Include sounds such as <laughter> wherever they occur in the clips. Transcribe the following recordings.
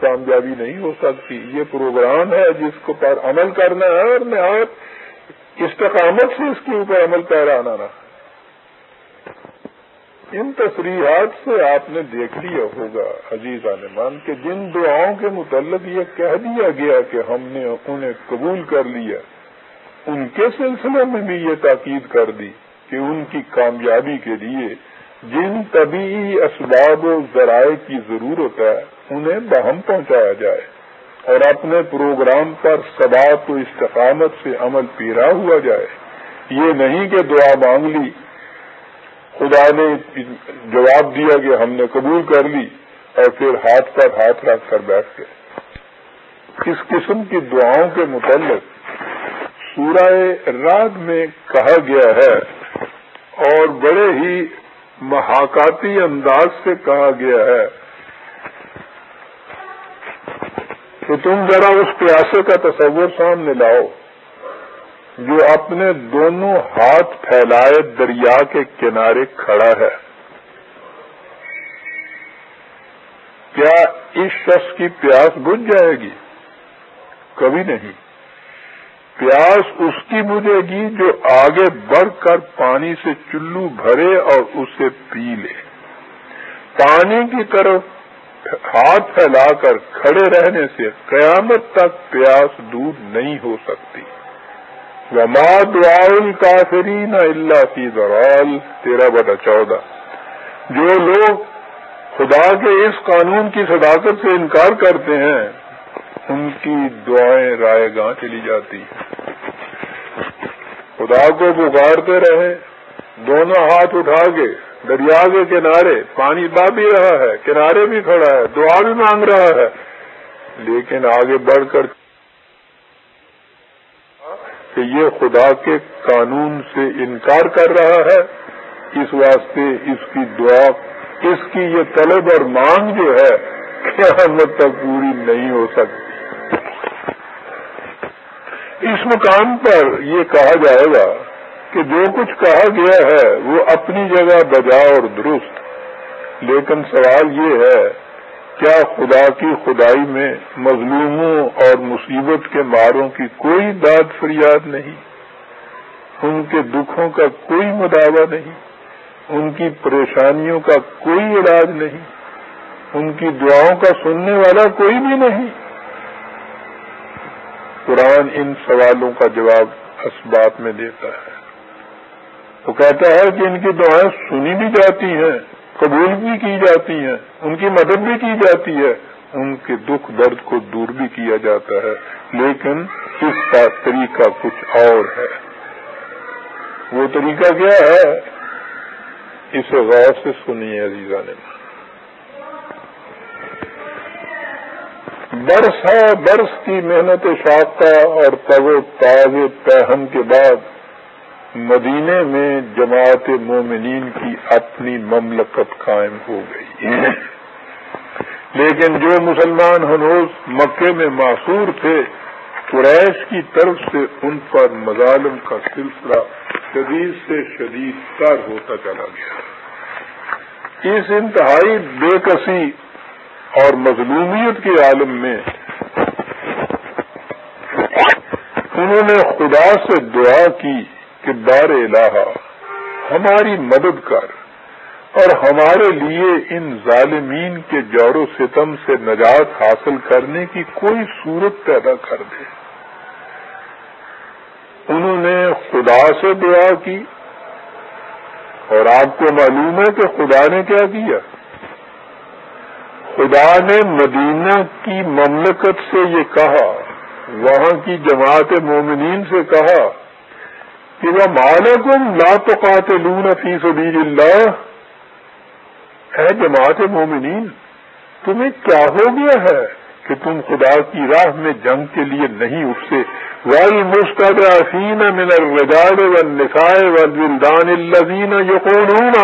کامیابی نہیں ہو سکتی۔ یہ پروگرام ہے جس کو پر عمل کرنا ہے اور نہایت استقامت سے اس کے اوپر عمل پیرا آنا رہا۔ ان تصریحات سے آپ نے دیکھ لیا ہوگا عزیز عالمان کہ جن دعاؤں کے متعلق یہ کہہ دیا گیا کہ ہم نے انہیں قبول کر لیا، ان کے سلسلے میں بھی یہ تاکید کر دی کہ ان کی کامیابی کے لیے جن طبی اسباب و ذرائع کی ضرورت ہے انہیں بہم پہنچایا جائے اور اپنے پروگرام پر ثبات و استقامت سے عمل پیرا ہوا جائے۔ یہ نہیں کہ دعا مانگ لی۔ خدا نے جواب دیا کہ ہم نے قبول کر لی اور پھر ہاتھ پر ہاتھ رکھ کر بیٹھ گئے۔ اس قسم کی دعاؤں کے متعلق سورہ رات میں کہا گیا ہے اور بڑے ہی محاکاتی انداز سے کہا گیا ہے۔ کہ تم ذرا اس پیاسے کا تصور سامنے لاؤ جو اپنے دونوں ہاتھ پھیلائے دریا کے کنارے کھڑا ہے۔ کیا اس شخص کی پیاس بجھ جائے گی؟ کبھی نہیں۔ پیاس اس کی بجھے گی جو آگے بڑھ کر پانی سے چلو بھرے اور اسے پی لے۔ پانی کی طرف ہاتھ پھیلا کر کھڑے رہنے سے قیامت تک پیاس دور نہیں ہو سکتی۔ وما دعا کافرین اللہ کی درال تیرہ بٹا چودہ۔ جو لوگ خدا کے اس قانون کی صداقت سے انکار کرتے ہیں، ان کی دعائیں رائے گاہ چلی جاتی۔ خدا کو پکارتے رہے، دونوں ہاتھ اٹھا کے دریا کے کنارے، پانی دا بھی رہا ہے، کنارے بھی کھڑا ہے، دعا بھی مانگ رہا ہے۔ لیکن آگے بڑھ کر کہ یہ خدا کے قانون سے انکار کر رہا ہے، اس واسطے اس کی دعا، اس کی یہ طلب اور مانگ جو ہے، قیامت تک پوری نہیں ہو سکتی۔ اس مقام پر یہ کہا جائے گا کہ جو کچھ کہا گیا ہے وہ اپنی جگہ بجا اور درست۔ لیکن سوال یہ ہے، کیا خدا کی خدائی میں مظلوموں اور مصیبت کے ماروں کی کوئی داد فریاد نہیں؟ ان کے دکھوں کا کوئی مداوع نہیں، ان کی پریشانیوں کا کوئی علاج نہیں، ان کی دعاؤں کا سننے والا کوئی بھی نہیں۔ قرآن ان سوالوں کا جواب اسباب میں دیتا ہے۔ وہ کہتا ہے کہ ان کی دعائیں سنی بھی جاتی ہیں، قبول بھی کی جاتی ہیں، ان کی مدد بھی کی جاتی ہے۔ ان کے دکھ درد کو دور بھی کیا جاتا ہے، لیکن اس کا طریقہ کچھ اور ہے۔ وہ طریقہ کیا ہے؟ اسے غور سے سنیے عزیزہ نے برس ہے، برس کی محنت شاختہ اور تب تاز پہن کے بعد مدینے میں جماعت مومنین کی اپنی مملکت قائم ہو گئی۔ لیکن جو مسلمان ہنوز مکے میں معصور تھے، قریش کی طرف سے ان پر مظالم کا سلسلہ شدید سے شدید تر ہوتا چلا گیا۔ اس انتہائی بے کسی اور مظلومیت کے عالم میں انہوں نے خدا سے دعا کی کہ بار الہ، ہماری مدد کر اور ہمارے لیے ان ظالمین کے جوڑ و ستم سے نجات حاصل کرنے کی کوئی صورت پیدا کر دے۔ انہوں نے خدا سے دعا کی اور آپ کو معلوم ہے کہ خدا نے کیا کیا۔ خدا نے مدینہ کی مملکت سے یہ کہا، وہاں کی جماعت مومنین سے کہا کہ وہ مالکم لا تو قاتلون فی سبیل اللہ اے جماعت مومنین، تمہیں کیا ہو گیا ہے کہ تم خدا کی راہ میں جنگ کے لیے نہیں اٹھتے؟ وال مستقین من الرجال والنساء والولدان الذين يقولون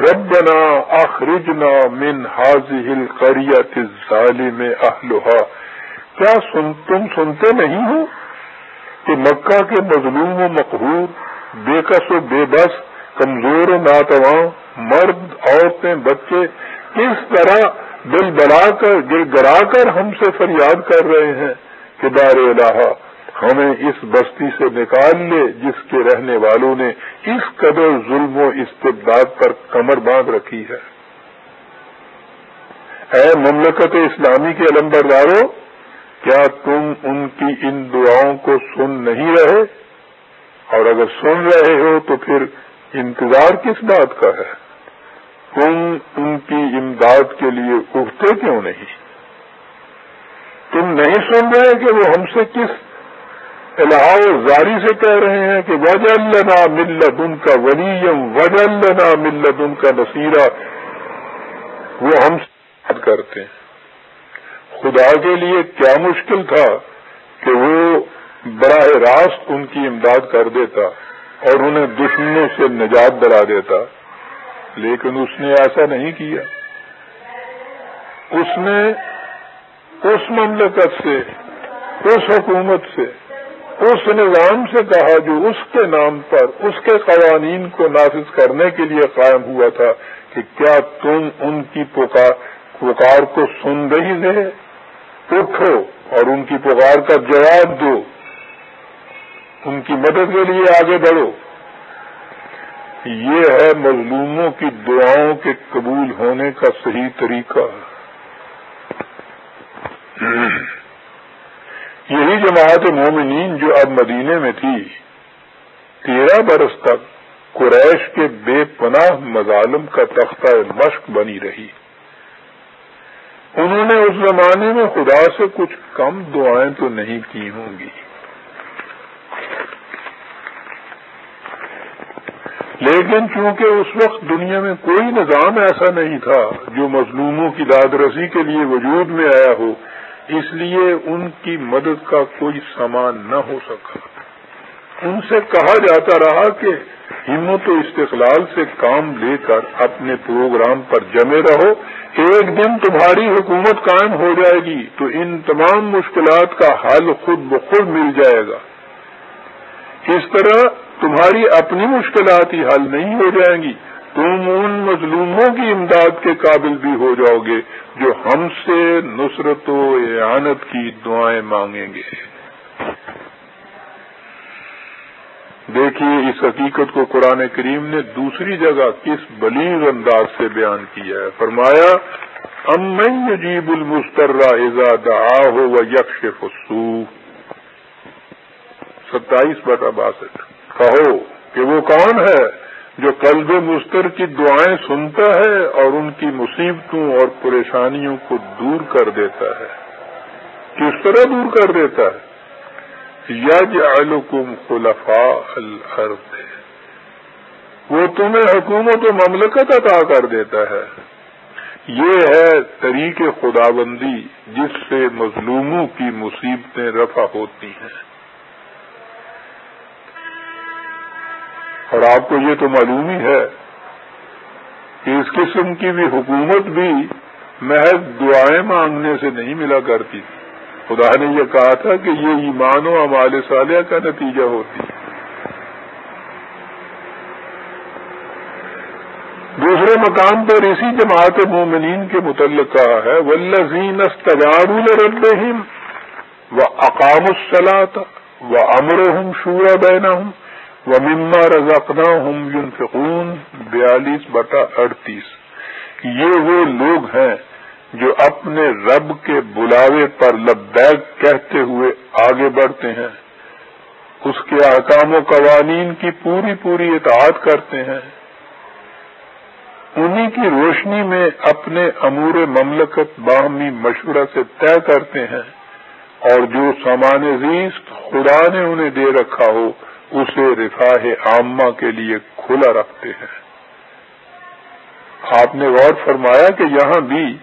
ربنا اخرجنا من هذه القرية الظالم اهلها کیا سن، تم سنتے نہیں ہو؟ کہ مکہ کے مظلوم و مقہور، بے کس و بے بس، کمزور و ناتواں، مرد، عورتیں، بچے، کس طرح دل بڑا کر گر گرا کر ہم سے فریاد کر رہے ہیں کہ دار الہ، ہمیں اس بستی سے نکال لے جس کے رہنے والوں نے اس قدر ظلم و استبداد پر کمر باندھ رکھی ہے۔ اے مملکت اسلامی کے علم برداروں کیا تم ان کی ان دعاؤں کو سن نہیں رہے؟ اور اگر سن رہے ہو تو پھر انتظار کس بات کا ہے؟ تم ان کی امداد کے لیے اٹھتے کیوں نہیں؟ تم نہیں سن رہے کہ وہ ہم سے کس الہ زاری سے کہہ رہے ہیں کہ وجل لنا ملت ان کا ولیم وجل لنا ملت ان کا نصیرہ وہ ہم سے بات کرتے ہیں۔ خدا کے لیے کیا مشکل تھا کہ وہ براہ راست ان کی امداد کر دیتا اور انہیں دشمنوں سے نجات دلا دیتا، لیکن اس نے ایسا نہیں کیا۔ اس نے اس مملکت سے، اس حکومت سے، اس نظام سے کہا جو اس کے نام پر، اس کے قوانین کو نافذ کرنے کے لیے قائم ہوا تھا کہ کیا تم ان کی پکار پکار کو سن رہی ہے اٹھو اور ان کی پکار کا جواب دو۔ ان کی مدد کے لیے آگے بڑھو۔ یہ ہے مظلوموں کی دعاؤں کے قبول ہونے کا صحیح طریقہ۔ یہی جماعت مومنین جو اب مدینے میں تھی، تیرہ برس تک قریش کے بے پناہ مظالم کا تختہ مشق بنی رہی۔ انہوں نے اس زمانے میں خدا سے کچھ کم دعائیں تو نہیں کی ہوں گی۔ لیکن چونکہ اس وقت دنیا میں کوئی نظام ایسا نہیں تھا جو مظلوموں کی داد رسی کے لیے وجود میں آیا ہو، اس لیے ان کی مدد کا کوئی سامان نہ ہو سکا۔ ان سے کہا جاتا رہا کہ ہمت و استقلال سے کام لے کر اپنے پروگرام پر جمے رہو۔ ایک دن تمہاری حکومت قائم ہو جائے گی تو ان تمام مشکلات کا حل خود بخود مل جائے گا۔ اس طرح تمہاری اپنی مشکلات ہی حل نہیں ہو جائیں گی۔ تم ان مظلوموں کی امداد کے قابل بھی ہو جاؤ گے جو ہم سے نصرت و اعانت کی دعائیں مانگیں گے۔ دیکھیے، اس حقیقت کو قرآن کریم نے دوسری جگہ کس بلیغ انداز سے بیان کیا ہے؟ فرمایا، امن جیب المسترا دعا ہو و یکش فسو ستائیس بٹا باسٹھ۔ کہو کہ وہ کون ہے جو قلب مستر کی دعائیں سنتا ہے اور ان کی مصیبتوں اور پریشانیوں کو دور کر دیتا ہے؟ کس طرح دور کر دیتا ہے؟ یج علکم خلفا الارض. وہ تمہیں حکومت و مملکت عطا کر دیتا ہے. یہ ہے طریق خدا بندی جس سے مظلوموں کی مصیبتیں رفع ہوتی ہیں. اور آپ کو یہ تو معلوم ہی ہے کہ اس قسم کی بھی حکومت بھی محض دعائیں مانگنے سے نہیں ملا کرتی تھی. خدا نے یہ کہا تھا کہ یہ ایمان و امال صالحہ کا نتیجہ ہوتی ہے۔ دوسرے مقام پر اسی جماعت مومنین کے متعلق کہا ہے ولزین استجاب الربہم و اقام الصلاۃ و امرحم شورا بینا ہوں وہ مما رضاقنا ہم یون بیالیس بٹا اڑتیس۔ یہ وہ لوگ ہیں جو اپنے رب کے بلاوے پر لبیک کہتے ہوئے آگے بڑھتے ہیں، اس کے احکام و قوانین کی پوری پوری اطاعت کرتے ہیں۔ انہی کی روشنی میں اپنے امور مملکت باہمی مشورہ سے طے کرتے ہیں اور جو سامان زیست خدا نے انہیں دے رکھا ہو، اسے رفاہ عامہ کے لیے کھلا رکھتے ہیں۔ آپ نے غور فرمایا کہ یہاں بھی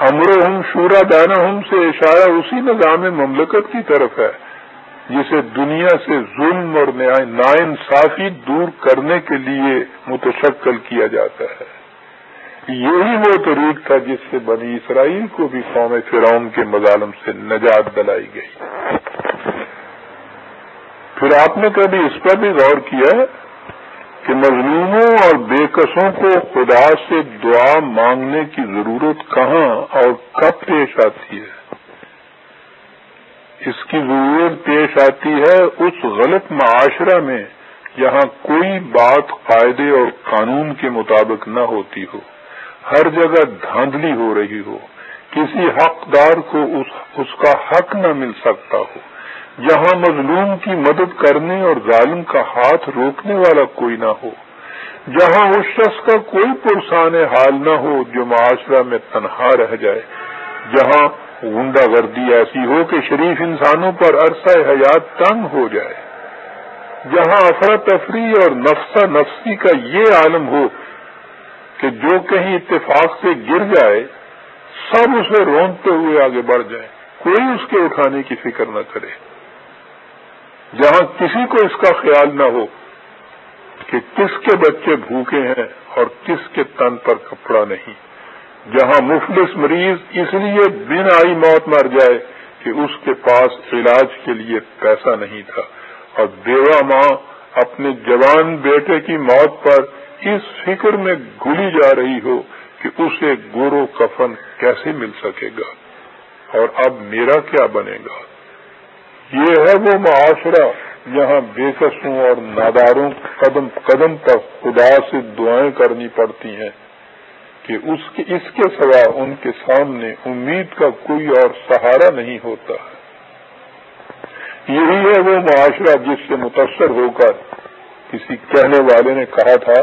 امر ہم شورا دانا ہم سے اشارہ اسی نظام مملکت کی طرف ہے، جسے دنیا سے ظلم اور ناانصافی دور کرنے کے لیے متشکل کیا جاتا ہے۔ یہی وہ طریق تھا جس سے بنی اسرائیل کو بھی قوم فرعون کے مظالم سے نجات دلائی گئی۔ پھر آپ نے کبھی اس پر بھی غور کیا ہے؟ کہ مظلوموں اور بے قصوں کو خدا سے دعا مانگنے کی ضرورت کہاں اور کب پیش آتی ہے؟ اس کی ضرورت پیش آتی ہے اس غلط معاشرہ میں جہاں کوئی بات قاعدے اور قانون کے مطابق نہ ہوتی ہو، ہر جگہ دھاندلی ہو رہی ہو، کسی حقدار کو اس اس کا حق نہ مل سکتا ہو۔ جہاں مظلوم کی مدد کرنے اور ظالم کا ہاتھ روکنے والا کوئی نہ ہو۔ جہاں اس شخص کا کوئی پرسان حال نہ ہو، جو معاشرہ میں تنہا رہ جائے۔ جہاں غنڈہ گردی ایسی ہو کہ شریف انسانوں پر عرصہ حیات تنگ ہو جائے۔ جہاں افراتفری اور نفسہ نفسی کا یہ عالم ہو کہ جو کہیں اتفاق سے گر جائے، سب اسے رونتے ہوئے آگے بڑھ جائے کوئی اس کے اٹھانے کی فکر نہ کرے۔ جہاں کسی کو اس کا خیال نہ ہو کہ کس کے بچے بھوکے ہیں اور کس کے تن پر کپڑا نہیں۔ جہاں مفلس مریض اس لیے بن آئی موت مر جائے کہ اس کے پاس علاج کے لیے پیسہ نہیں تھا۔ اور بیوہ ماں اپنے جوان بیٹے کی موت پر اس فکر میں گلی جا رہی ہو کہ اسے گورو کفن کیسے مل سکے گا اور اب میرا کیا بنے گا؟ یہ ہے وہ معاشرہ جہاں بےکسوں اور ناداروں قدم قدم پر خدا سے دعائیں کرنی پڑتی ہیں کہ اس کے اس کے سوا ان کے سامنے امید کا کوئی اور سہارا نہیں ہوتا۔ یہی ہے وہ معاشرہ جس سے متاثر ہو کر کسی کہنے والے نے کہا تھا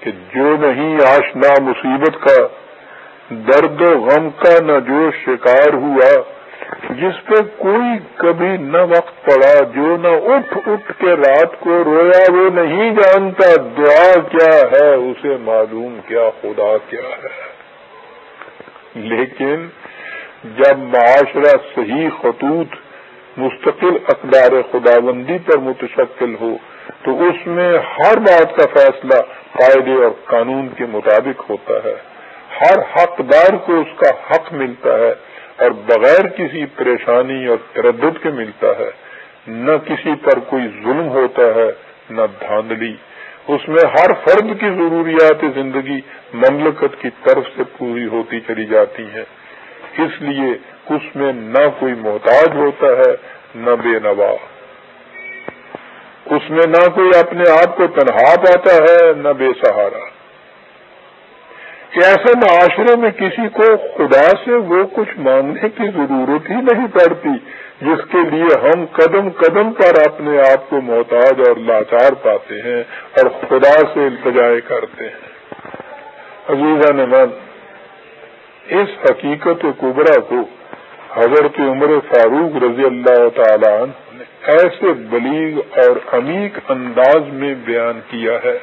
کہ جو نہیں آشنا مصیبت کا، درد و غم کا نہ جو شکار ہوا جس پہ کوئی کبھی نہ وقت پڑا، جو نہ اٹھ اٹھ کے رات کو رویا، وہ نہیں جانتا دعا کیا ہے، اسے معلوم کیا خدا کیا ہے۔ لیکن جب معاشرہ صحیح خطوط، مستقل اقدار خدا بندی پر متشکل ہو، تو اس میں ہر بات کا فیصلہ قاعدے اور قانون کے مطابق ہوتا ہے۔ ہر حقدار کو اس کا حق ملتا ہے۔ اور بغیر کسی پریشانی اور تردد کے ملتا ہے۔ نہ کسی پر کوئی ظلم ہوتا ہے، نہ دھاندلی۔ اس میں ہر فرد کی ضروریات زندگی مملکت کی طرف سے پوری ہوتی چلی جاتی ہیں۔ اس لیے اس میں نہ کوئی محتاج ہوتا ہے، نہ بے نوا۔ اس میں نہ کوئی اپنے آپ کو تنہا پاتا ہے، نہ بے سہارا۔ کہ ایسے معاشرے میں کسی کو خدا سے وہ کچھ مانگنے کی ضرورت ہی نہیں پڑتی، جس کے لیے ہم قدم قدم پر اپنے آپ کو محتاج اور لاچار پاتے ہیں اور خدا سے التجائے کرتے ہیں۔ عزیزہ من اس حقیقت کبرا کو حضرت عمر فاروق رضی اللہ تعالیٰ نے ایسے بلیغ اور عمیق انداز میں بیان کیا ہے۔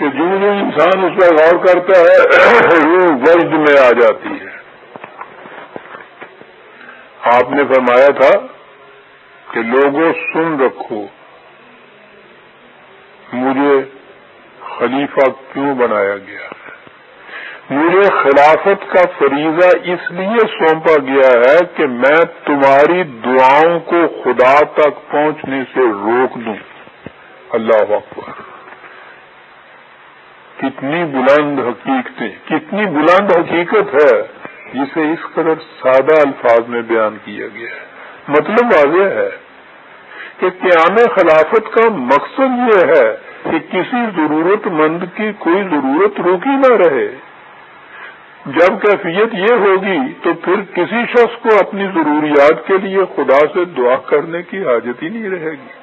کہ جو جو انسان اس پر غور کرتا ہے، وہ وجد میں آ جاتی ہے۔ آپ نے فرمایا تھا کہ لوگوں، سن رکھو۔ مجھے خلیفہ کیوں بنایا گیا؟ مجھے خلافت کا فریضہ اس لیے سونپا گیا ہے کہ میں تمہاری دعاؤں کو خدا تک پہنچنے سے روک دوں۔ اللہ اکبر۔ کتنی بلند حقیقتیں کتنی بلند حقیقت ہے، جسے اس قدر سادہ الفاظ میں بیان کیا گیا ہے۔ مطلب واضح ہے کہ قیام خلافت کا مقصد یہ ہے کہ کسی ضرورت مند کی کوئی ضرورت روکی نہ رہے۔ جب کیفیت یہ ہوگی تو پھر کسی شخص کو اپنی ضروریات کے لیے خدا سے دعا کرنے کی حاجت ہی نہیں رہے گی۔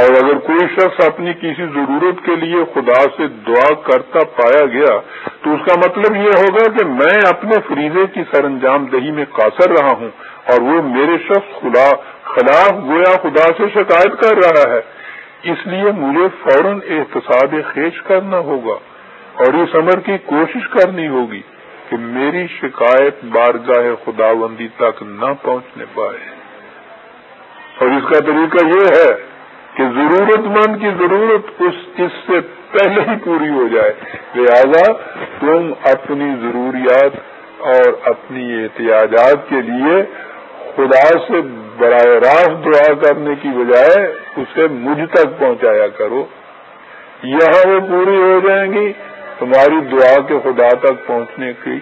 اور اگر کوئی شخص اپنی کسی ضرورت کے لیے خدا سے دعا کرتا پایا گیا، تو اس کا مطلب یہ ہوگا کہ میں اپنے فریضے کی سر انجام دہی میں قاصر رہا ہوں اور وہ میرے شخص خدا، خلاف گویا خدا سے شکایت کر رہا ہے۔ اس لیے مجھے فوراً احتساب خیش کرنا ہوگا اور اس عمر کی کوشش کرنی ہوگی کہ میری شکایت بارگاہ خدا بندی تک نہ پہنچنے پائے۔ اور اس کا طریقہ یہ ہے کہ ضرورت مند کی ضرورت اس چیز سے پہلے ہی پوری ہو جائے۔ لہذا تم اپنی ضروریات اور اپنی احتیاجات کے لیے خدا سے براہ راست دعا کرنے کی بجائے اسے مجھ تک پہنچایا کرو۔ یہاں وہ پوری ہو جائیں گی۔ تمہاری دعا کے خدا تک پہنچنے کی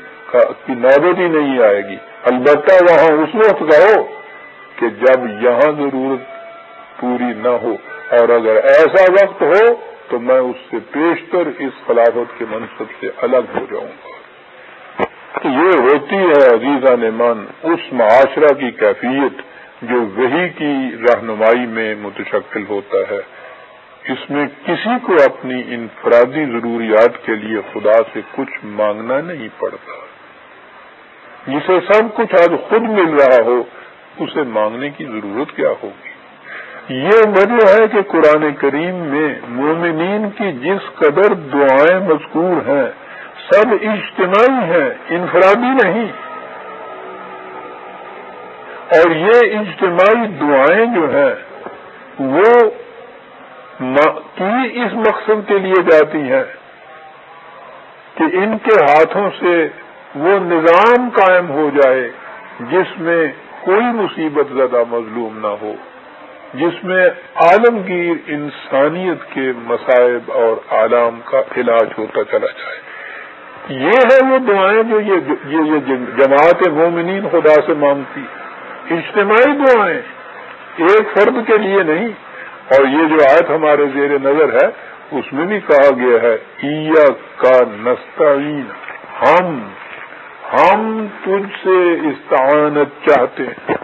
نوبت ہی نہیں آئے گی۔ البتہ وہاں اس وقت کہو کہ جب یہاں ضرورت پوری نہ ہو۔ اور اگر ایسا وقت ہو تو میں اس سے پیشتر اس خلافت کے منصب سے الگ ہو جاؤں گا۔ یہ ہوتی ہے عزیزہ نمان اس معاشرہ کی کیفیت جو وہی کی رہنمائی میں متشکل ہوتا ہے۔ اس میں کسی کو اپنی انفرادی ضروریات کے لیے خدا سے کچھ مانگنا نہیں پڑتا۔ جسے سب کچھ آج خود مل رہا ہو، اسے مانگنے کی ضرورت کیا ہوگی؟ یہ وجہ ہے کہ قرآن کریم میں مومنین کی جس قدر دعائیں مذکور ہیں، سب اجتماعی ہیں، انفرادی نہیں۔ اور یہ اجتماعی دعائیں جو ہیں، وہ کی اس مقصد کے لیے جاتی ہیں کہ ان کے ہاتھوں سے وہ نظام قائم ہو جائے، جس میں کوئی مصیبت زدہ مظلوم نہ ہو۔ جس میں عالمگیر انسانیت کے مسائب اور عالم کا علاج ہوتا چلا جائے۔ یہ ہے وہ دعائیں جو یہ جماعت مومنین خدا سے مانگتی اجتماعی دعائیں ایک فرد کے لیے نہیں۔ اور یہ جو آیت ہمارے زیر نظر ہے، اس میں بھی کہا گیا ہے ایا کا نستعین، ہم ہم تجھ سے استعانت چاہتے ہیں۔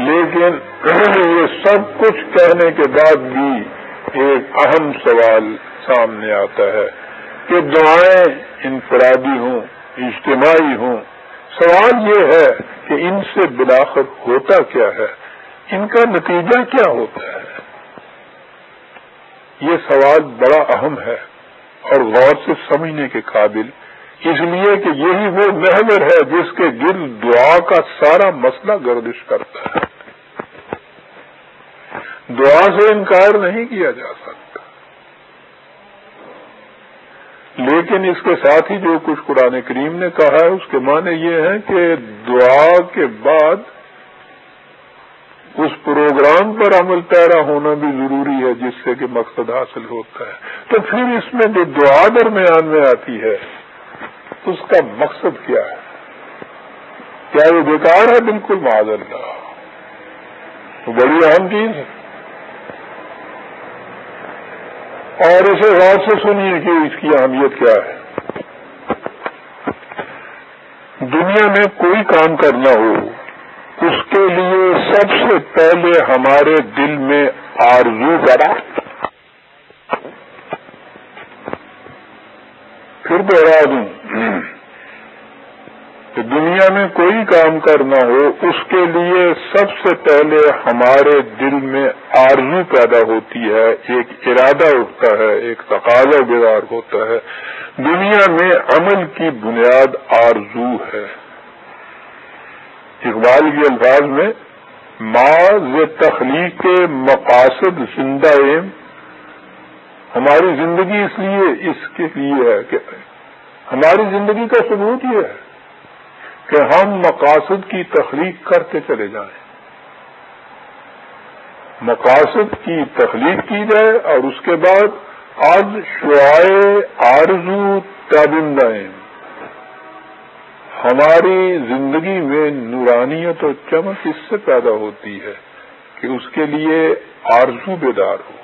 لیکن <clears throat> یہ سب کچھ کہنے کے بعد بھی ایک اہم سوال سامنے آتا ہے کہ دعائیں انفرادی ہوں، اجتماعی ہوں۔ سوال یہ ہے کہ ان سے بلاخر ہوتا کیا ہے؟ ان کا نتیجہ کیا ہوتا ہے؟ یہ سوال بڑا اہم ہے اور غور سے سمجھنے کے قابل اس لیے کہ یہی وہ محور ہے جس کے گرد دعا کا سارا مسئلہ گردش کرتا ہے۔ دعا سے انکار نہیں کیا جا سکتا۔ لیکن اس کے ساتھ ہی جو کچھ قرآن کریم نے کہا ہے، اس کے معنی یہ ہے کہ دعا کے بعد اس پروگرام پر عمل پیرا ہونا بھی ضروری ہے، جس سے کہ مقصد حاصل ہوتا ہے۔ تو پھر اس میں جو دعا درمیان میں آتی ہے اس کا مقصد کیا ہے؟ کیا یہ بیکار ہے؟ بالکل معذر اللہ بڑی اہم چیز ہے۔ اور اسے غور سے سنیے کہ اس کی اہمیت کیا ہے۔ دنیا میں کوئی کام کرنا ہو، اس کے لیے سب سے پہلے ہمارے دل میں آرزو کرا پھر دوہرا دوں۔ کہ دنیا میں کوئی کام کرنا ہو، اس کے لیے سب سے پہلے ہمارے دل میں آرزو پیدا ہوتی ہے، ایک ارادہ اٹھتا ہے، ایک تقاضا بیدار ہوتا ہے۔ دنیا میں عمل کی بنیاد آرزو ہے۔ اقبال کے الفاظ میں معذ تخلیق مقاصد زندہ ایم۔ ہماری زندگی اس لیے اس کے لیے ہے کہ ہماری زندگی کا ثبوت یہ ہے کہ ہم مقاصد کی تخلیق کرتے چلے جائیں۔ مقاصد کی تخلیق کی جائے اور اس کے بعد آج شعائے آرزو تابندائیں ہماری زندگی میں نورانیت اور چمک اس سے پیدا ہوتی ہے کہ اس کے لیے آرزو بیدار ہو۔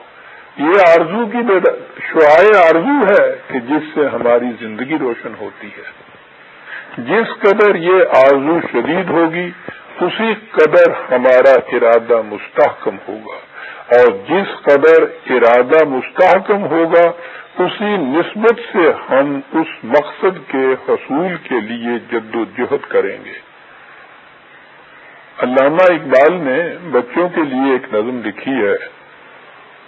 یہ آرزو کی شعائے آرزو ہے کہ جس سے ہماری زندگی روشن ہوتی ہے۔ جس قدر یہ آرزو شدید ہوگی، اسی قدر ہمارا ارادہ مستحکم ہوگا۔ اور جس قدر ارادہ مستحکم ہوگا، اسی نسبت سے ہم اس مقصد کے حصول کے لیے جد و جہد کریں گے۔ علامہ اقبال نے بچوں کے لیے ایک نظم لکھی ہے۔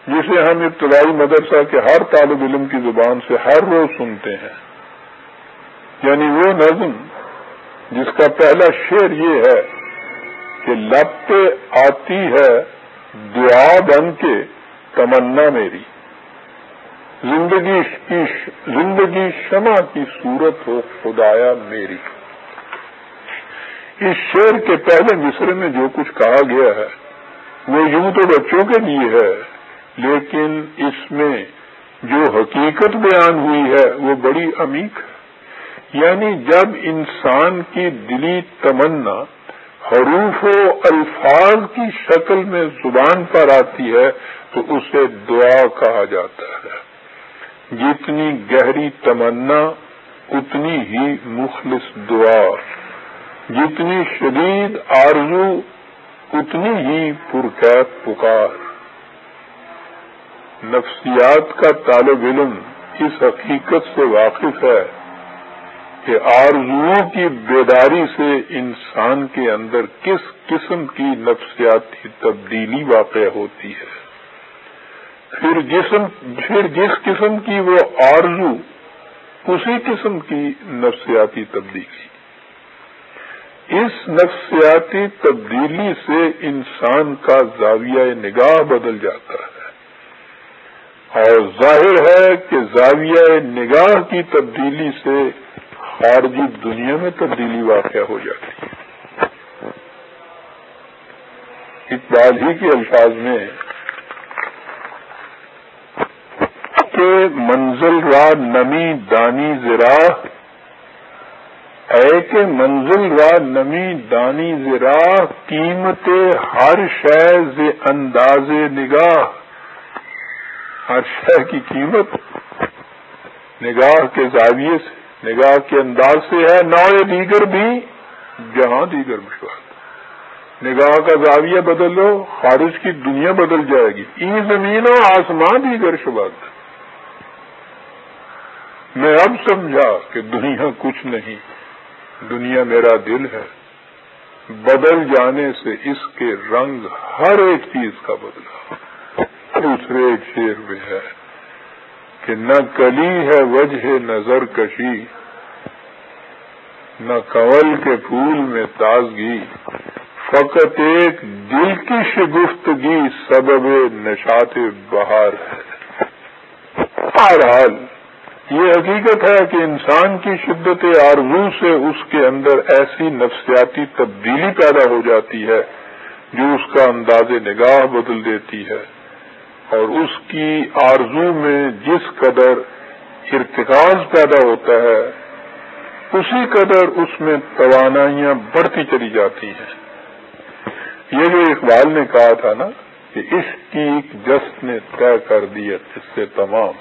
جسے ہم ابتدائی مدرسہ کے ہر طالب علم کی زبان سے ہر روز سنتے ہیں۔ یعنی وہ نظم جس کا پہلا شعر یہ ہے کہ لب پہ آتی ہے دعا بن کے تمنا میری۔ زندگی کی زندگی شمع کی صورت ہو خدایا میری۔ اس شعر کے پہلے مصرے میں جو کچھ کہا گیا ہے، وہ یوں تو بچوں کے لیے ہے لیکن اس میں جو حقیقت بیان ہوئی ہے وہ بڑی عمیق ہے۔ یعنی جب انسان کی دلی تمنا حروف و الفاظ کی شکل میں زبان پر آتی ہے تو اسے دعا کہا جاتا ہے۔ جتنی گہری تمنا، اتنی ہی مخلص دعا۔ جتنی شدید آرزو، اتنی ہی پرکیت پکار۔ نفسیات کا طالب علم اس حقیقت سے واقف ہے کہ آرزوؤں کی بیداری سے انسان کے اندر کس قسم کی نفسیاتی تبدیلی واقع ہوتی ہے۔ پھر جسم، پھر جس قسم کی وہ آرزو، اسی قسم کی نفسیاتی تبدیلی۔ اس نفسیاتی تبدیلی سے انسان کا زاویہ نگاہ بدل جاتا ہے۔ اور ظاہر ہے کہ زاویہ نگاہ کی تبدیلی سے خارجی دنیا میں تبدیلی واقع ہو جاتی ہے۔ اقبال ہی کے الفاظ میں کہ منزل را نمی دانی زرا، اے کہ منزل را نمی دانی زرا، قیمت ہر شہ انداز نگاہ۔ ہر شہ کی قیمت نگاہ کے زاویے سے، نگاہ کے انداز سے ہے نو دیگر بھی جہاں دیگر مشوار۔ نگاہ کا زاویہ بدل لو خارج کی دنیا بدل جائے گی۔ ای زمین و آسمان دیگر شباد میں اب سمجھا کہ دنیا کچھ نہیں، دنیا میرا دل ہے۔ بدل جانے سے اس کے رنگ ہر ایک چیز کا بدلا دوسرے ایک شیر میں ہے کہ نہ کلی ہے وجہ نظر کشی، نہ کنول کے پھول میں تازگی، فقط ایک دل کی شگفتگی سبب نشات بہار ہے۔ بہرحال، یہ حقیقت ہے کہ انسان کی شدت آرزو سے اس کے اندر ایسی نفسیاتی تبدیلی پیدا ہو جاتی ہے جو اس کا انداز نگاہ بدل دیتی ہے۔ اور اس کی آرزو میں جس قدر ارتکاز پیدا ہوتا ہے، اسی قدر اس میں توانائیاں بڑھتی چلی جاتی ہیں۔ یہ جو اقبال نے کہا تھا نا کہ اس کی جس نے طے کر دی اس سے تمام۔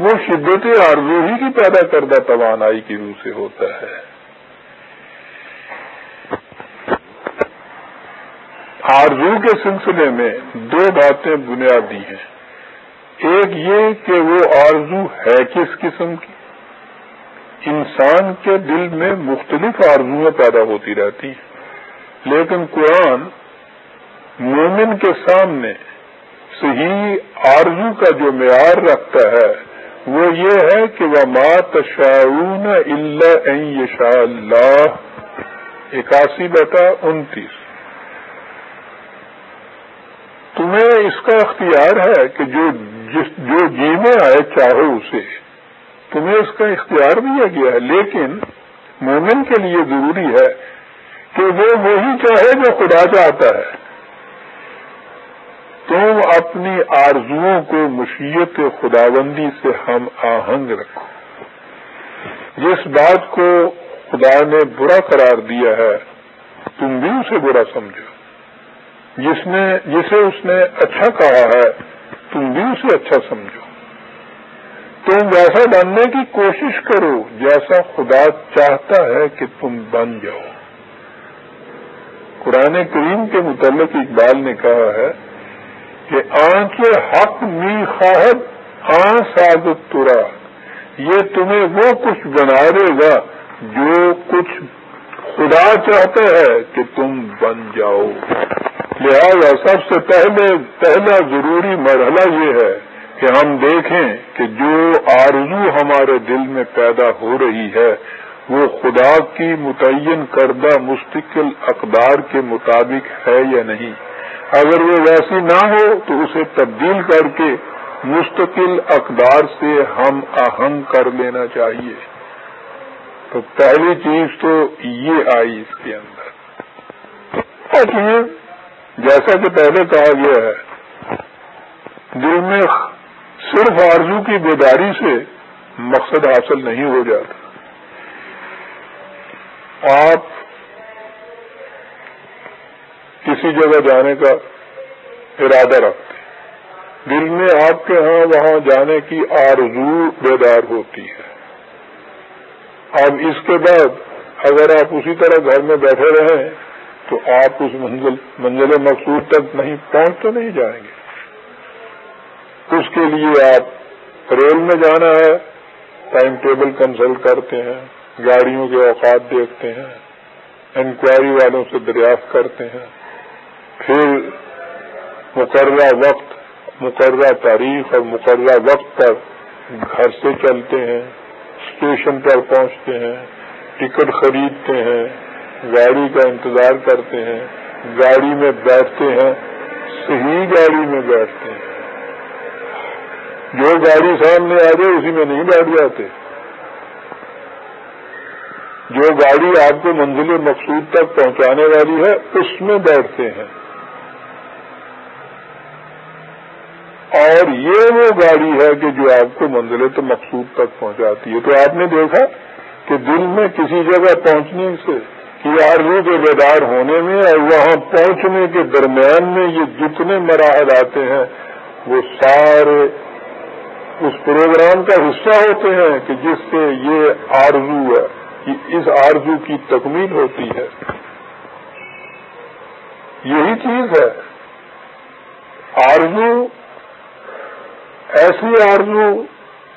وہ شدت آرزو ہی کی پیدا کردہ توانائی کی روح سے ہوتا ہے۔ آرزو کے سلسلے میں دو باتیں بنیادی ہیں۔ ایک یہ کہ وہ آرزو ہے کس قسم کی؟ انسان کے دل میں مختلف آرزویں پیدا ہوتی رہتی ہیں۔ لیکن قرآن مومن کے سامنے صحیح آرزو کا جو معیار رکھتا ہے، وہ یہ ہے کہ وہ مات شاعون اللہ یشا اللہ اکاسی بیٹا انتیس۔ تمہیں اس کا اختیار ہے کہ جو جس جو جی میں آئے چاہو اسے، تمہیں اس کا اختیار دیا گیا ہے، لیکن مومن کے لیے ضروری ہے کہ وہ وہی چاہے جو خدا چاہتا ہے۔ تم اپنی آرزوؤں کو مشیت خداوندی سے ہم آہنگ رکھو۔ جس بات کو خدا نے برا قرار دیا ہے، تم بھی اسے برا سمجھو۔ جس نے جسے اس نے اچھا کہا ہے، تم بھی اسے اچھا سمجھو۔ تم ویسا بننے کی کوشش کرو جیسا خدا چاہتا ہے کہ تم بن جاؤ۔ قرآن کریم کے متعلق اقبال نے کہا ہے کہ آنکھیں حق می خواہد آ سادت ترا۔ یہ تمہیں وہ کچھ بنا دے گا جو کچھ خدا چاہتا ہے کہ تم بن جاؤ۔ لہذا سب سے پہلے پہلا ضروری مرحلہ یہ ہے کہ ہم دیکھیں کہ جو آرزو ہمارے دل میں پیدا ہو رہی ہے، وہ خدا کی متعین کردہ مستقل اقدار کے مطابق ہے یا نہیں۔ اگر وہ ویسی نہ ہو تو اسے تبدیل کر کے مستقل اقدار سے ہم آہنگ کر لینا چاہیے۔ تو پہلی چیز تو یہ آئی اس کے اندر۔ جیسا کہ پہلے کہا گیا ہے، دل میں صرف آرزو کی بیداری سے مقصد حاصل نہیں ہو جاتا۔ آپ کسی جگہ جانے کا ارادہ رکھتے دل میں آپ کے ہاں وہاں جانے کی آرزو بیدار ہوتی ہے۔ اب اس کے بعد اگر آپ اسی طرح گھر میں بیٹھے رہیں تو آپ اس منزل منزل مقصود تک نہیں پہنچ تو نہیں جائیں گے۔ اس کے لیے آپ ریل میں جانا ہے، ٹائم ٹیبل کنسلٹ کرتے ہیں، گاڑیوں کے اوقات دیکھتے ہیں، انکوائری والوں سے دریافت کرتے ہیں۔ پھر مقررہ وقت، مقررہ تاریخ اور مقررہ وقت پر گھر سے چلتے ہیں، اسٹیشن پر پہنچتے ہیں، ٹکٹ خریدتے ہیں۔ گاڑی کا انتظار کرتے ہیں، گاڑی میں بیٹھتے ہیں، صحیح گاڑی میں بیٹھتے ہیں۔ جو گاڑی سامنے آ جائے، اسی میں نہیں بیٹھ جاتے۔ جو گاڑی آپ کو منزل مقصود تک پہنچانے والی ہے، اس میں بیٹھتے ہیں۔ اور یہ وہ گاڑی ہے کہ جو آپ کو منزل تو مقصود تک پہنچاتی ہے۔ تو آپ نے دیکھا کہ دل میں کسی جگہ پہنچنے سے آرزو کے بیدار ہونے میں اور وہاں پہنچنے کے درمیان میں یہ جتنے مراحل آتے ہیں، وہ سارے اس پروگرام کا حصہ ہوتے ہیں کہ جس سے یہ آرزو ہے کہ اس آرزو کی تکمیل ہوتی ہے۔ یہی چیز ہے۔ آرزو، ایسی آرزو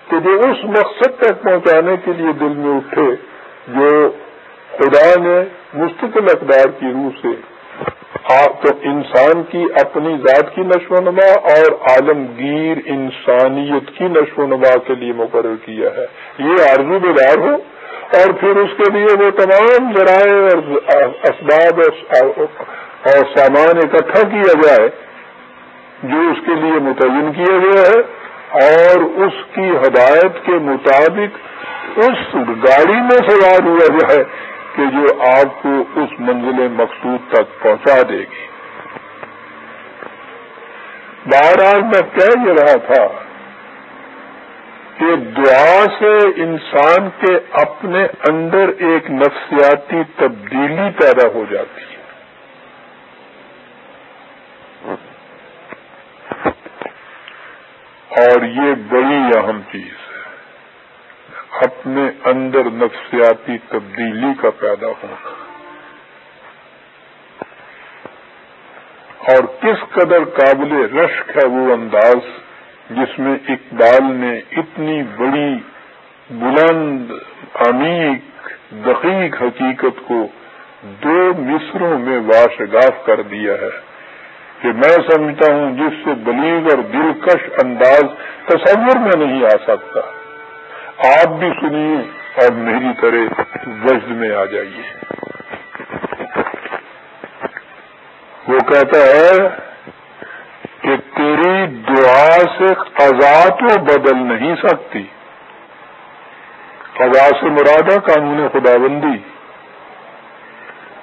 کہ جو اس مقصد تک پہنچانے کے لیے دل میں اٹھے جو خدا نے مستقل اقدار کی روح سے تو انسان کی اپنی ذات کی نشو و نما اور عالمگیر انسانیت کی نشو و نما کے لیے مقرر کیا ہے۔ یہ آرزو بیدار ہو اور پھر اس کے لیے وہ تمام ذرائع اور اسباب اور سامان اکٹھا کیا جائے جو اس کے لیے متعین کیا گیا ہے اور اس کی ہدایت کے مطابق اس گاڑی میں سوار ہوا جائے۔ کہ جو آپ کو اس منزل مقصود تک پہنچا دے گی۔ بہرحال میں کہہ یہ رہا تھا کہ دعا سے انسان کے اپنے اندر ایک نفسیاتی تبدیلی پیدا ہو جاتی ہے۔ اور یہ بڑی اہم چیز ہے۔ اپنے اندر نفسیاتی تبدیلی کا پیدا ہونا اور کس قدر قابل رشک ہے وہ انداز جس میں اقبال نے اتنی بڑی بلند، عمیق، دقیق حقیقت کو دو مصروں میں واشگاف کر دیا ہے کہ میں سمجھتا ہوں جس سے بلیغ اور دلکش انداز تصور میں نہیں آ سکتا۔ آپ بھی سنیے اور میری طرح وجد میں آ جائیے۔ وہ کہتا ہے کہ تیری دعا سے قضا تو بدل نہیں سکتی۔ قضا سے مرادہ قانون خدا بندی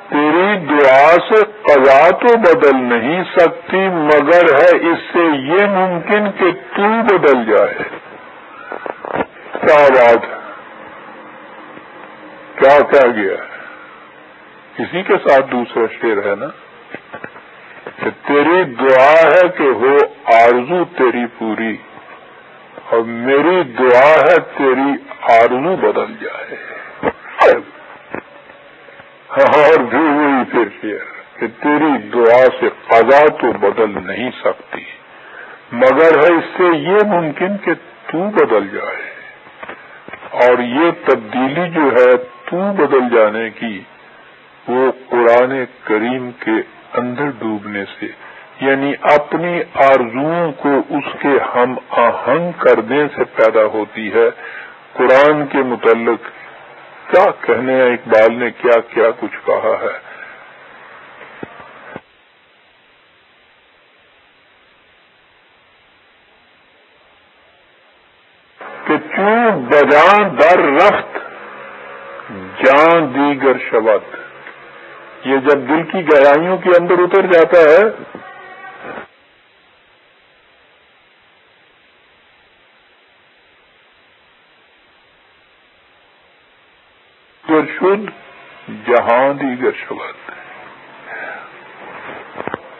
تیری دعا سے قضا تو بدل نہیں سکتی، مگر ہے اس سے یہ ممکن کہ تو بدل جائے۔ کیا بات ہے؟ کیا کہہ گیا؟ اسی کے ساتھ دوسرا شیر ہے نا؟ کہ تیری دعا ہے کہ ہو آرزو تیری پوری، اور میری دعا ہے تیری آرزو بدل جائے۔ اور بھی ہوئی پھر شیر کہ تیری دعا سے قضا تو بدل نہیں سکتی، مگر ہے اس سے یہ ممکن کہ تو بدل جائے۔ اور یہ تبدیلی جو ہے تو بدل جانے کی، وہ قرآن کریم کے اندر ڈوبنے سے یعنی اپنی آرزوؤں کو اس کے ہم آہنگ کرنے سے پیدا ہوتی ہے۔ قرآن کے متعلق کیا کہنے ہیں؟ اقبال نے کیا کیا کچھ کہا ہے کہ چون بجان در رفت، جان دیگر شبد یہ جب دل کی گہرائیوں کے اندر اتر جاتا ہے شدھ جہاں دیگر شبد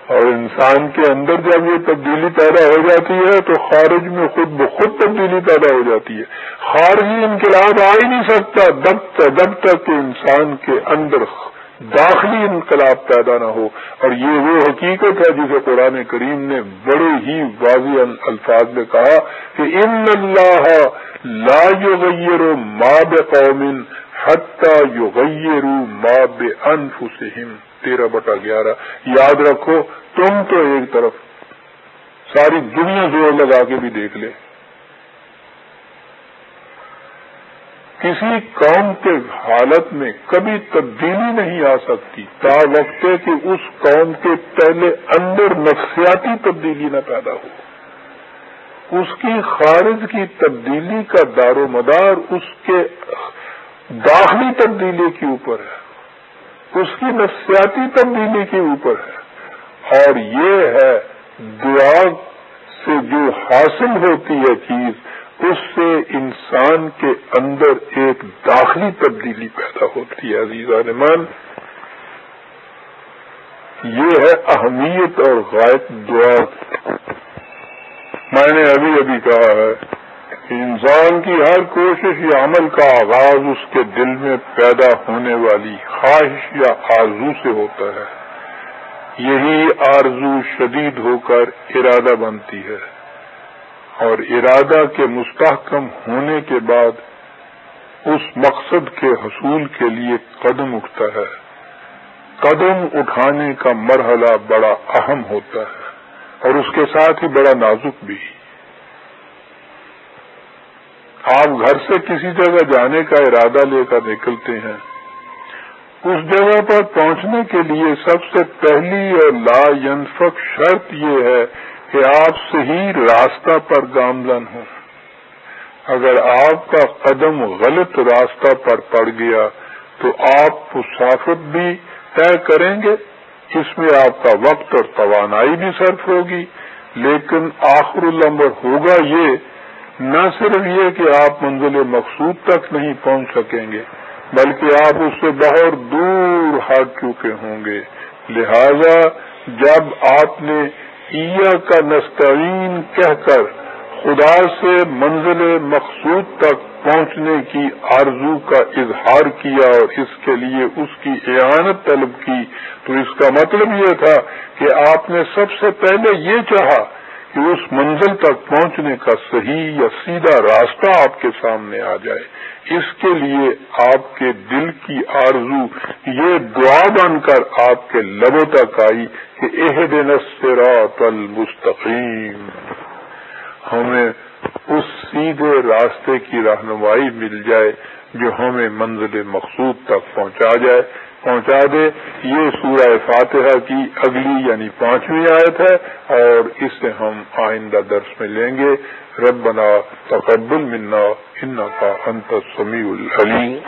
اور انسان کے اندر جب یہ تبدیلی پیدا ہو جاتی ہے تو خارج میں خود بخود تبدیلی پیدا ہو جاتی ہے۔ خارجی انقلاب آ ہی نہیں سکتا۔ جب تک کہ انسان کے اندر داخلی انقلاب پیدا نہ ہو۔ اور یہ وہ حقیقت ہے جسے قرآن کریم نے بڑے ہی واضح الفاظ میں کہا کہ ان اللہ لا یغیر ما بقوم حتی یغیر ما بانفسهم تیرہ بٹا گیارہ، یاد رکھو، تم تو ایک طرف۔ ساری دنیا زور لگا کے بھی دیکھ لے۔ کسی قوم کے حالت میں کبھی تبدیلی نہیں آ سکتی۔ تا وقت ہے کہ اس قوم کے پہلے اندر نفسیاتی تبدیلی نہ پیدا ہو۔ اس کی خارج کی تبدیلی کا دار و مدار اس کے داخلی تبدیلی کے اوپر ہے۔ اس کی نفسیاتی تبدیلی کے اوپر ہے۔ اور یہ ہے دعا سے جو حاصل ہوتی ہے چیز، اس سے انسان کے اندر ایک داخلی تبدیلی پیدا ہوتی ہے۔ عزیز عالمان یہ ہے اہمیت اور غائب دعا۔ میں نے ابھی ابھی کہا ہے انسان کی ہر کوشش یا عمل کا آغاز اس کے دل میں پیدا ہونے والی خواہش یا آرزو سے ہوتا ہے۔ یہی آرزو شدید ہو کر ارادہ بنتی ہے۔ اور ارادہ کے مستحکم ہونے کے بعد اس مقصد کے حصول کے لیے قدم اٹھتا ہے۔ قدم اٹھانے کا مرحلہ بڑا اہم ہوتا ہے اور اس کے ساتھ ہی بڑا نازک بھی۔ آپ گھر سے کسی جگہ جانے کا ارادہ لے کر نکلتے ہیں، اس جگہ پر پہنچنے کے لیے سب سے پہلی اور لا ینفق شرط یہ ہے کہ آپ صحیح راستہ پر گامزن ہوں۔ اگر آپ کا قدم غلط راستہ پر پڑ گیا تو آپ مسافت بھی طے کریں گے، اس میں آپ کا وقت اور توانائی بھی صرف ہوگی، لیکن آخر العمر ہوگا یہ نہ صرف یہ کہ آپ منزل مقصود تک نہیں پہنچ سکیں گے، بلکہ آپ اس سے بہت دور ہٹ چکے ہوں گے۔ لہذا جب آپ نے عیا کا نستعین کہہ کر خدا سے منزل مقصود تک پہنچنے کی آرزو کا اظہار کیا اور اس کے لیے اس کی اعانت طلب کی، تو اس کا مطلب یہ تھا کہ آپ نے سب سے پہلے یہ چاہا کہ اس منزل تک پہنچنے کا صحیح یا سیدھا راستہ آپ کے سامنے آ جائے۔ اس کے لیے آپ کے دل کی آرزو یہ دعا بن کر آپ کے لبوں تک آئی کہ اح دن سراط المستقیم۔ ہمیں اس سیدھے راستے کی رہنمائی مل جائے جو ہمیں منزل مقصود تک پہنچا جائے۔ پہنچا دے۔ یہ سورہ فاتحہ کی اگلی یعنی پانچویں آیت ہے اور اس سے ہم آئندہ درس میں لیں گے۔ ربنا تقبل منا ان کا انت سمیع العلیم۔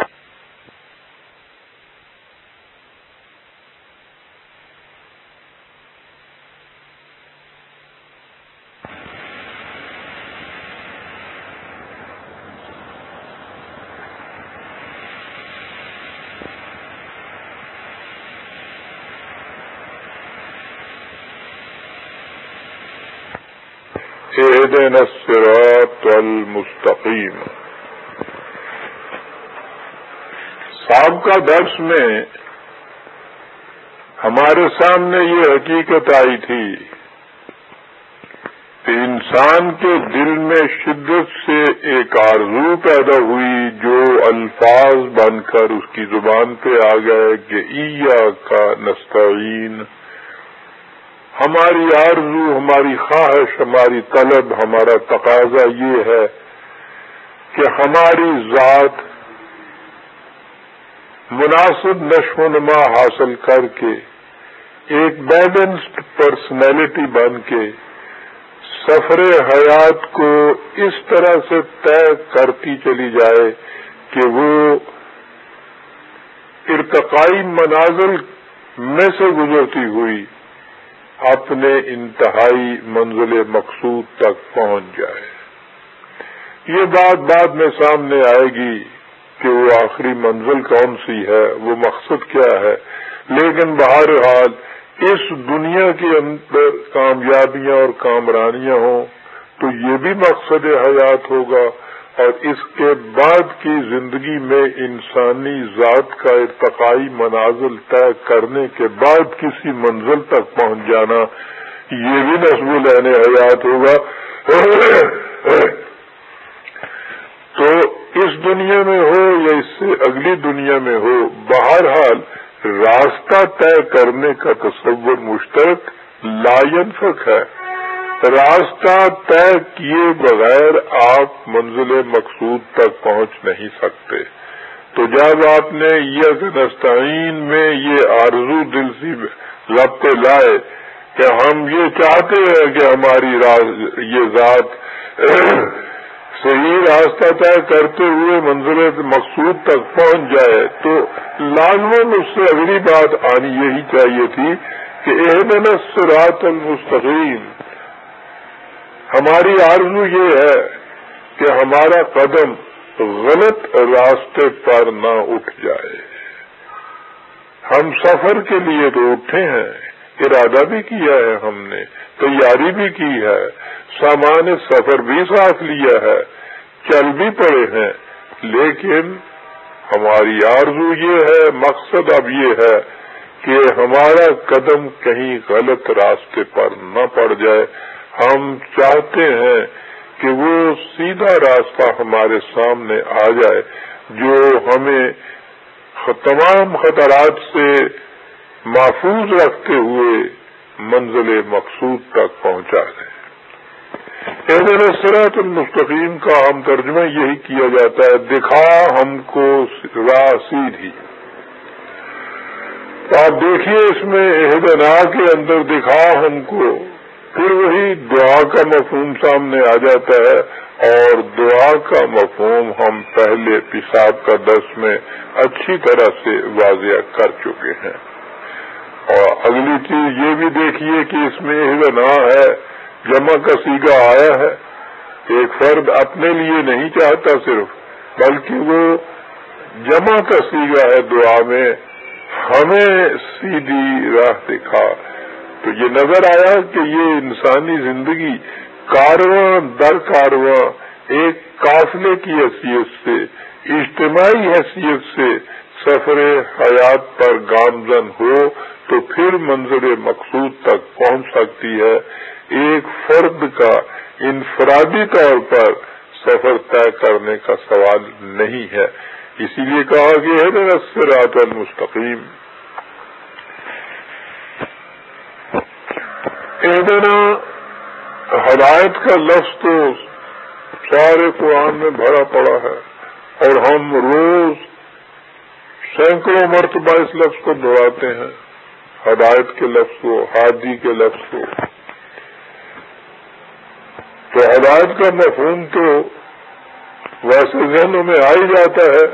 الصراط المستقیم سابقہ درس میں ہمارے سامنے یہ حقیقت آئی تھی کہ انسان کے دل میں شدت سے ایک آرزو پیدا ہوئی جو الفاظ بن کر اس کی زبان پہ آ گئے کہ ایا کا نستعین۔ ہماری آرزو، ہماری خواہش، ہماری طلب، ہمارا تقاضا یہ ہے کہ ہماری ذات مناسب نشو و نما حاصل کر کے، ایک بیلنسڈ پرسنالٹی بن کے سفر حیات کو اس طرح سے طے کرتی چلی جائے کہ وہ ارتقائی منازل میں سے گزرتی ہوئی اپنے انتہائی منزل مقصود تک پہنچ جائے۔ یہ بات بعد میں سامنے آئے گی کہ وہ آخری منزل کون سی ہے، وہ مقصد کیا ہے۔ لیکن بہرحال اس دنیا کے اندر کامیابیاں اور کامرانیاں ہوں تو یہ بھی مقصد حیات ہوگا۔ اور اس کے بعد کی زندگی میں انسانی ذات کا ارتقائی منازل طے کرنے کے بعد کسی منزل تک پہنچ جانا، یہ بھی نصب لینے حیات ہوگا۔ تو اس دنیا میں ہو یا اس سے اگلی دنیا میں ہو، بہرحال راستہ طے کرنے کا تصور مشترک لائنفک ہے۔ راستہ طے کیے بغیر آپ منزل مقصود تک پہنچ نہیں سکتے۔ تو جب آپ نے یہ افغانستان میں یہ آرزو دل سی ربطے لائے کہ ہم یہ چاہتے ہیں کہ ہماری یہ ذات <clears throat> صحیح راستہ طے کرتے ہوئے منزل مقصود تک پہنچ جائے، تو لازمن اس سے اگلی بات آنی یہی چاہیے تھی کہ احمد سرات المستقیم۔ ہماری آرزو یہ ہے کہ ہمارا قدم غلط راستے پر نہ اٹھ جائے۔ ہم سفر کے لیے تو اٹھے ہیں، ارادہ بھی کیا ہے ہم نے، تیاری بھی کی ہے۔ سامان سفر بھی ساتھ لیا ہے، چل بھی پڑے ہیں۔ لیکن ہماری آرزو یہ ہے، مقصد اب یہ ہے کہ ہمارا قدم کہیں غلط راستے پر نہ پڑ جائے۔ ہم چاہتے ہیں کہ وہ سیدھا راستہ ہمارے سامنے آ جائے جو ہمیں تمام خطرات سے محفوظ رکھتے ہوئے منزل مقصود تک پہنچا دیں سرات المستقیم کا ہم ترجمہ یہی کیا جاتا ہے، دکھا ہم کو راہ سیدھی۔ آپ دیکھیے اس میں عہدنا کے اندر دکھا ہم کو۔ پھر وہی دعا کا مفہوم سامنے آ جاتا ہے اور دعا کا مفہوم ہم پہلے پیشاب کا دس میں اچھی طرح سے واضح کر چکے ہیں۔ اور اگلی چیز یہ بھی دیکھیے کہ اس میں نہ ہے، جمع کا سیگا آیا ہے۔ ایک فرد اپنے لیے نہیں چاہتا صرف، بلکہ وہ جمع کا سیگا ہے دعا میں، ہمیں سیدھی راہ دکھا۔ تو یہ نظر آیا کہ یہ انسانی زندگی کارواں در کارواں، ایک قافلے کی حیثیت سے، اجتماعی حیثیت سے سفر حیات پر گامزن ہو تو پھر منظر مقصود تک پہنچ سکتی ہے۔ ایک فرد کا انفرادی طور پر سفر طے کرنے کا سوال نہیں ہے۔ اسی لیے کہا کہ ہے رات المستقیم۔ دینا ہدایت کا لفظ تو سارے قرآن میں بھرا پڑا ہے، اور ہم روز سینکڑوں مرتبہ اس لفظ کو دہراتے ہیں، ہدایت کے لفظ کو ہادی کے لفظ کو تو ہدایت کا مفہوم تو ویسے ذہنوں میں آ ہی جاتا ہے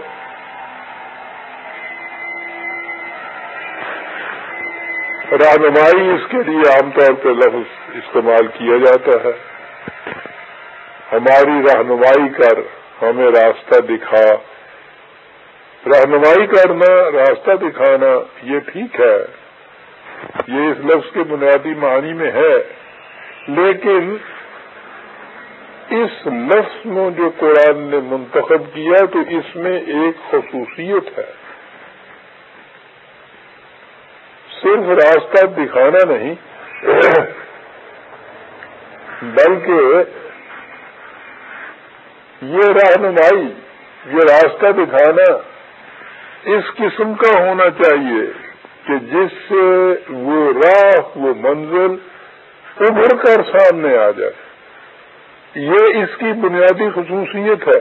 رہنمائی اس کے لیے عام طور پہ لفظ استعمال کیا جاتا ہے۔ ہماری رہنمائی کر ہمیں راستہ دکھا۔ رہنمائی کرنا، راستہ دکھانا، یہ ٹھیک ہے۔ یہ اس لفظ کے بنیادی معنی میں ہے۔ لیکن اس لفظ میں جو قرآن نے منتخب کیا تو اس میں ایک خصوصیت ہے۔ صرف راستہ دکھانا نہیں، بلکہ یہ رہنمائی، یہ راستہ دکھانا اس قسم کا ہونا چاہیے کہ جس سے وہ راہ، وہ منزل ابھر کر سامنے آ جائے۔ یہ اس کی بنیادی خصوصیت ہے،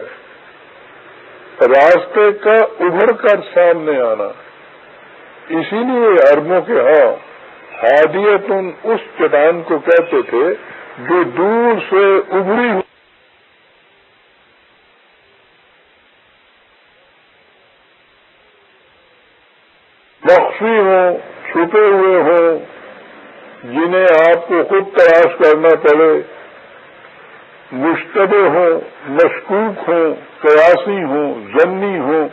راستے کا ابھر کر سامنے آنا۔ اسی لیے اربوں کے ہاں ہادیت اس چٹان کو کہتے تھے جو دور سے ابری ہوئی مخفی ہوں، چھپے ہوئے ہوں، جنہیں آپ کو خود تلاش کرنا پڑے۔ مشتبہ ہوں، مشکوک ہوں، قیاسی ہوں ضنی ہوں۔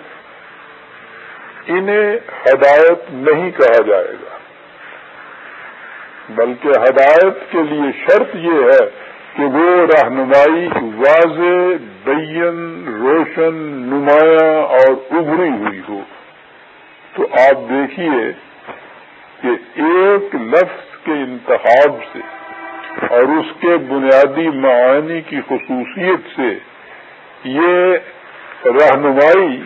انہیں ہدایت نہیں کہا جائے گا۔ بلکہ ہدایت کے لیے شرط یہ ہے کہ وہ رہنمائی، واضح، بین، روشن، نمایاں اور ابھری ہوئی ہو۔ تو آپ دیکھیے کہ ایک لفظ کے انتخاب سے اور اس کے بنیادی معانی کی خصوصیت سے یہ رہنمائی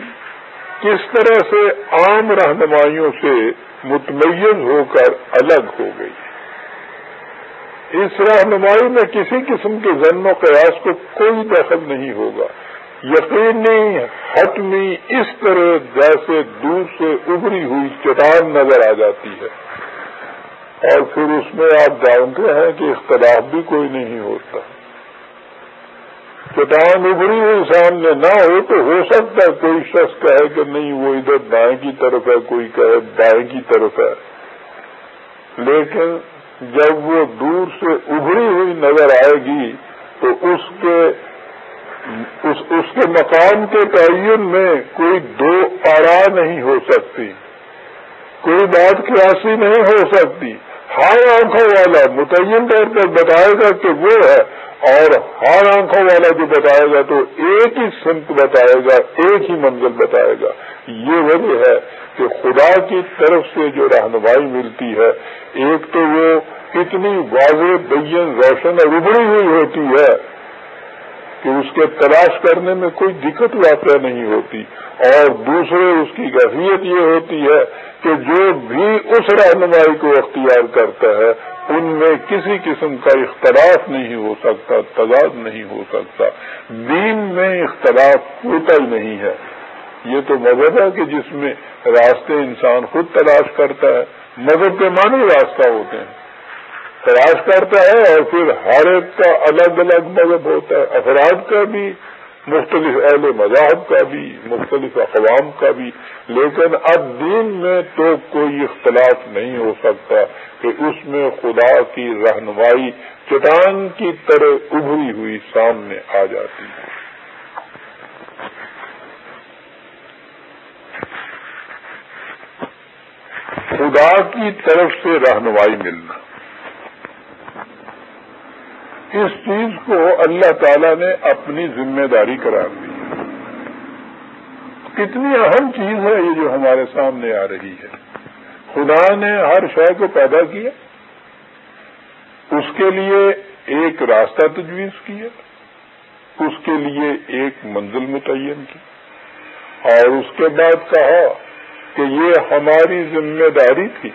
کس طرح سے عام رہنمائیوں سے متمیز ہو کر الگ ہو گئی۔ اس رہنمائی میں کسی قسم کے ضن و قیاس کو کوئی دخل نہیں ہوگا۔ یقینی حتمی اس طرح جیسے دور سے ابری ہوئی چٹان نظر آ جاتی ہے۔ اور پھر اس میں آپ جانتے ہیں کہ اختلاف بھی کوئی نہیں ہوتا۔ چٹان ابری ہوئی سامنے نہ ہو تو ہو سکتا ہے کوئی شخص کہے کہ نہیں وہ ادھر دائیں کی طرف ہے کوئی کہے بائیں کی طرف ہے۔ لیکن جب وہ دور سے ابری ہوئی نظر آئے گی تو اس کے اس, اس کے مقام کے تعین میں کوئی دو آرا نہیں ہو سکتی۔ کوئی بات کیاسی نہیں ہو سکتی۔ ہر آنکھوں والا متعین طور پر بتائے گا کہ وہ ہے۔ اور ہر آنکھوں والا جو بتائے گا تو ایک ہی سمت بتائے گا، ایک ہی منزل بتائے گا۔ یہ وجہ ہے کہ خدا کی طرف سے جو رہنمائی ملتی ہے، ایک تو وہ اتنی واضح بین روشن اور ابڑی ہوئی ہوتی ہے کہ اس کے تلاش کرنے میں کوئی دقت واقع نہیں ہوتی، اور دوسرے اس کی کیفیت یہ ہوتی ہے کہ جو بھی اس رہنمائی کو اختیار کرتا ہے ان میں کسی قسم کا اختلاف نہیں ہو سکتا، تضاد نہیں ہو سکتا۔ دین میں اختلاف ہوتا ہی نہیں ہے۔ یہ تو مذہب ہے کہ جس میں راستے انسان خود تلاش کرتا ہے۔ مذہب کے معنی راستہ ہوتے ہیں۔ تلاش کرتا ہے اور پھر ہر ایک کا الگ الگ مذہب ہوتا ہے۔ افراد کا بھی مختلف اہل مذاہب کا بھی، مختلف اقوام کا بھی، لیکن اب دین میں تو کوئی اختلاف نہیں ہو سکتا کہ اس میں خدا کی رہنمائی چٹان کی طرح ابھری ہوئی سامنے آ جاتی ہے۔ خدا کی طرف سے رہنمائی ملنا۔ اس چیز کو اللہ تعالیٰ نے اپنی ذمہ داری قرار دی۔ کتنی اہم چیز ہے یہ جو ہمارے سامنے آ رہی ہے۔ خدا نے ہر شے کو پیدا کیا۔ اس کے لیے ایک راستہ تجویز کیا۔ اس کے لیے ایک منزل متعین کی۔ اور اس کے بعد کہا کہ یہ ہماری ذمہ داری تھی۔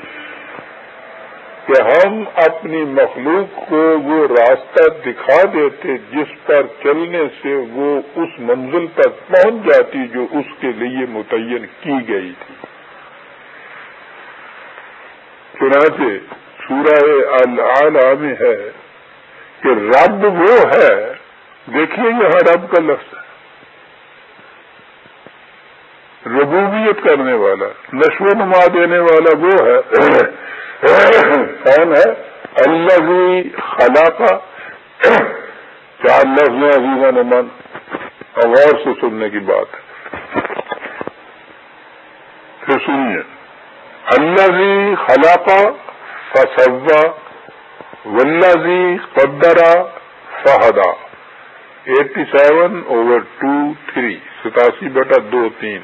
کہ ہم اپنی مخلوق کو وہ راستہ دکھا دیتے جس پر چلنے سے وہ اس منزل تک پہنچ جاتی جو اس کے لیے متعین کی گئی تھی۔ چنانچہ سورہ العلا میں ہے کہ رب وہ ہے۔ دیکھیے یہاں رب کا لفظ ہے۔ ربوبیت کرنے والا، نشو نما دینے والا وہ ہے۔ کون ہے؟ اللہ خلا کا چار لفظ عزیزہ نے من غور سے سننے کی بات ہے؟ پھر سنیے. اللہ جی خلا کا فصوا ولہ قدرا فہدا. Eighty seven over two three. ستاسی بٹا دو تین.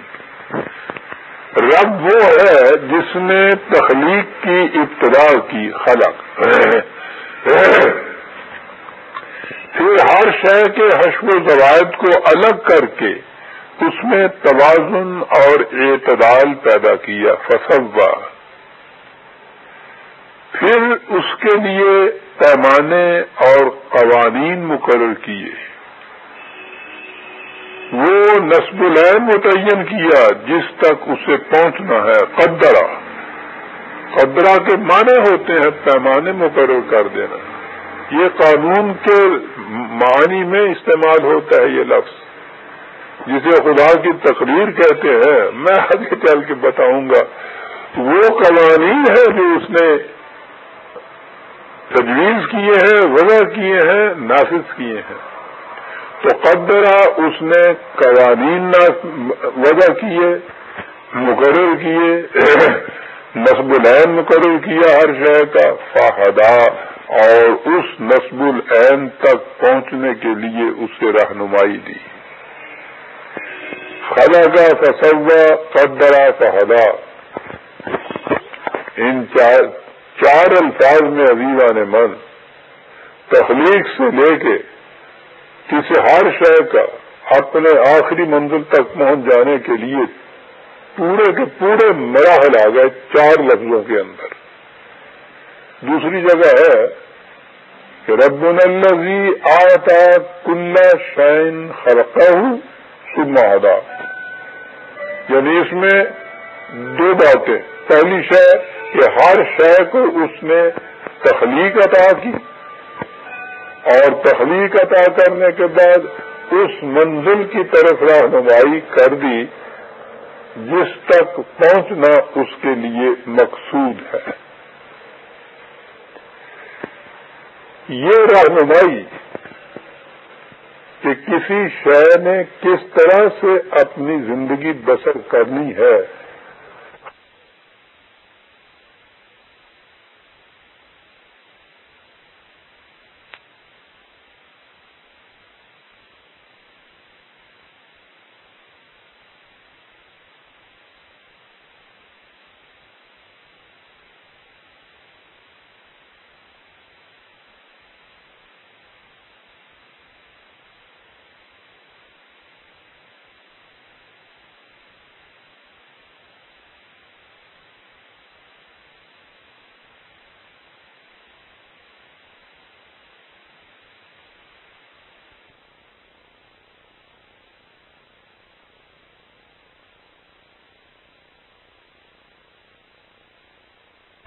رب وہ ہے جس نے تخلیق کی ابتدا کی، خلق۔ پھر ہر شے کے حشو و ضوابط کو الگ کر کے اس میں توازن اور اعتدال پیدا کیا فصوا پھر اس کے لیے پیمانے اور قوانین مقرر کیے۔ وہ نصب العین متعین کیا جس تک اسے پہنچنا ہے قدرا قدرا کے معنی ہوتے ہیں پیمانے مقرر کر دینا۔ یہ قانون کے معنی میں استعمال ہوتا ہے یہ لفظ۔ جسے خدا کی تقریر کہتے ہیں، میں آگے چل کے بتاؤں گا۔ وہ قوانین ہیں جو اس نے تجویز کیے ہیں، وضع کیے ہیں، نافذ کیے ہیں۔ تو قدرا اس نے قوانین وضع کیے، مقرر کیے، نصب العین مقرر کیا ہر شہر کا فاہدہ اور اس نصب العین تک پہنچنے کے لیے اسے رہنمائی دی۔ خلا کا فصوہ قدرا فہدا۔ ان چار چار الفاظ میں ابیوا نے من، تخلیق سے لے کے کسی ہر شہر کا اپنے آخری منزل تک پہنچ جانے کے لیے پورے کے پورے مراحل آ گئے چار لفظوں کے اندر۔ دوسری جگہ ہے کہ رب الزی آتا کل شائن خرقہ سمادا یعنی اس میں دو باتیں۔ پہلی شے کہ ہر شے کو اس نے تخلیق عطا کی۔ اور تخلیق عطا کرنے کے بعد اس منزل کی طرف رہنمائی کر دی، جس تک پہنچنا اس کے لیے مقصود ہے۔ یہ رہنمائی کہ کسی شے نے کس طرح سے اپنی زندگی بسر کرنی ہے